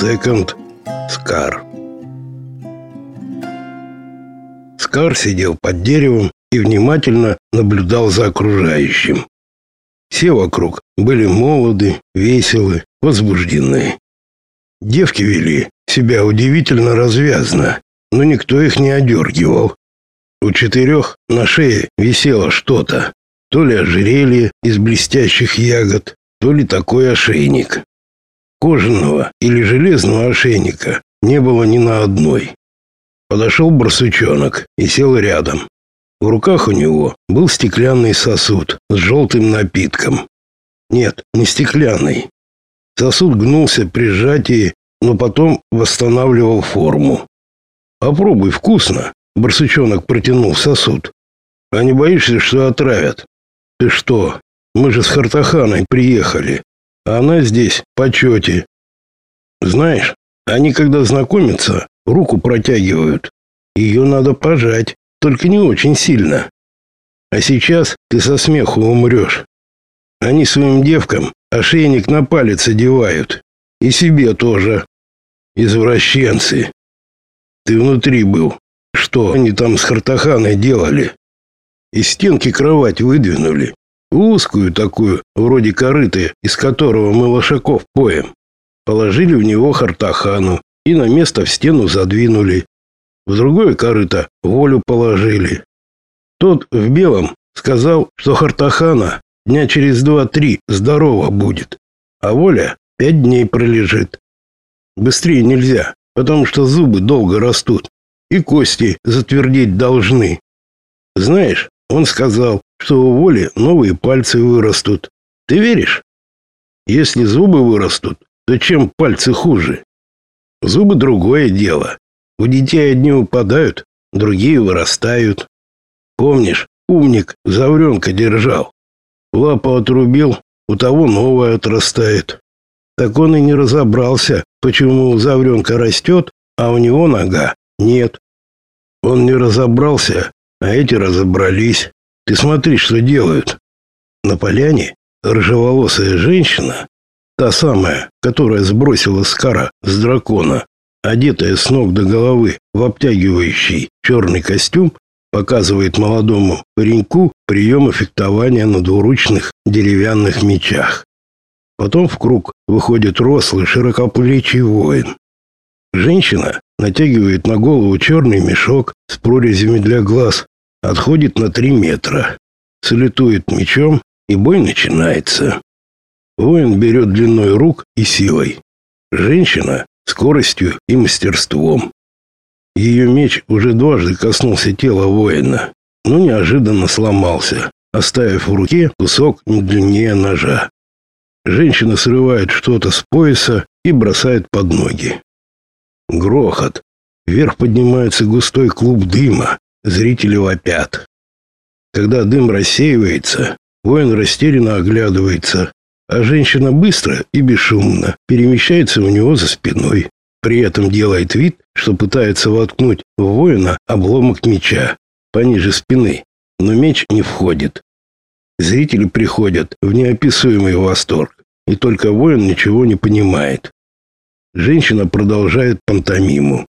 Секонд Скар. Скар сидел под деревом и внимательно наблюдал за окружающим. Все вокруг были молоды, веселы, возбуждены. Девки вели себя удивительно развязно, но никто их не одергивал. У четырех на шее висело что-то, то ли ожерелье из блестящих ягод, то ли такой ошейник. Кожаного или железного ошейника не было ни на одной. Подошел барсучонок и сел рядом. В руках у него был стеклянный сосуд с желтым напитком. Нет, не стеклянный. Сосуд гнулся при сжатии, но потом восстанавливал форму. «Попробуй, вкусно!» Барсучонок протянул сосуд. «А не боишься, что отравят?» «Ты что? Мы же с Хартаханой приехали она здесь почете. Знаешь, они когда знакомятся, руку протягивают. Ее надо пожать, только не очень сильно. А сейчас ты со смеху умрешь. Они своим девкам ошейник на палец одевают. И себе тоже. Извращенцы. Ты внутри был. Что они там с Хартаханой делали? Из стенки кровать выдвинули. Узкую такую, вроде корыты, из которого мы лошаков поем. Положили в него Хартахану и на место в стену задвинули. В другое корыто волю положили. Тот в белом сказал, что Хартахана дня через два-три здорово будет, а воля пять дней пролежит. Быстрее нельзя, потому что зубы долго растут, и кости затвердеть должны. Знаешь, он сказал, что у Воли новые пальцы вырастут. Ты веришь? Если зубы вырастут, то чем пальцы хуже? Зубы другое дело. У детей одни упадают, другие вырастают. Помнишь, умник завренка держал. Лапу отрубил, у того новое отрастает. Так он и не разобрался, почему у завренка растет, а у него нога нет. Он не разобрался, а эти разобрались. Ты смотри, что делают. На поляне рыжеволосая женщина, та самая, которая сбросила Скара с дракона, одетая с ног до головы в обтягивающий черный костюм, показывает молодому пареньку приемы фехтования на двуручных деревянных мечах. Потом в круг выходит рослый широкоплечий воин. Женщина натягивает на голову черный мешок с прорезями для глаз отходит на три метра, салютует мечом, и бой начинается. Воин берет длиной рук и силой. Женщина — скоростью и мастерством. Ее меч уже дважды коснулся тела воина, но неожиданно сломался, оставив в руке кусок не длиннее ножа. Женщина срывает что-то с пояса и бросает под ноги. Грохот. Вверх поднимается густой клуб дыма, Зрители вопят. Когда дым рассеивается, воин растерянно оглядывается, а женщина быстро и бесшумно перемещается у него за спиной. При этом делает вид, что пытается воткнуть в воина обломок меча пониже спины, но меч не входит. Зрители приходят в неописуемый восторг, и только воин ничего не понимает. Женщина продолжает пантомиму.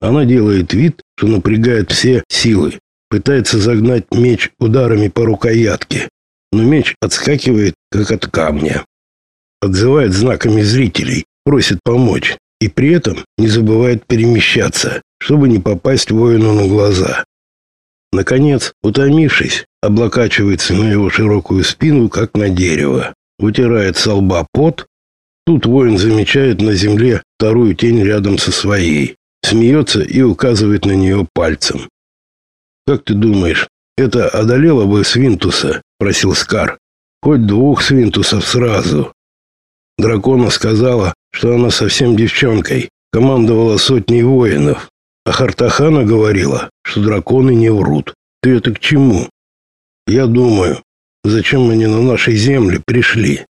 Она делает вид, что напрягает все силы, пытается загнать меч ударами по рукоятке, но меч отскакивает, как от камня. Отзывает знаками зрителей, просит помочь, и при этом не забывает перемещаться, чтобы не попасть воину на глаза. Наконец, утомившись, облокачивается на его широкую спину, как на дерево, вытирает со лба пот. Тут воин замечает на земле вторую тень рядом со своей смеется и указывает на нее пальцем. «Как ты думаешь, это одолело бы Свинтуса?» – просил Скар. «Хоть двух Свинтусов сразу». Дракона сказала, что она совсем девчонкой, командовала сотней воинов. А Хартахана говорила, что драконы не врут. Ты это к чему? Я думаю, зачем они на нашей земле пришли?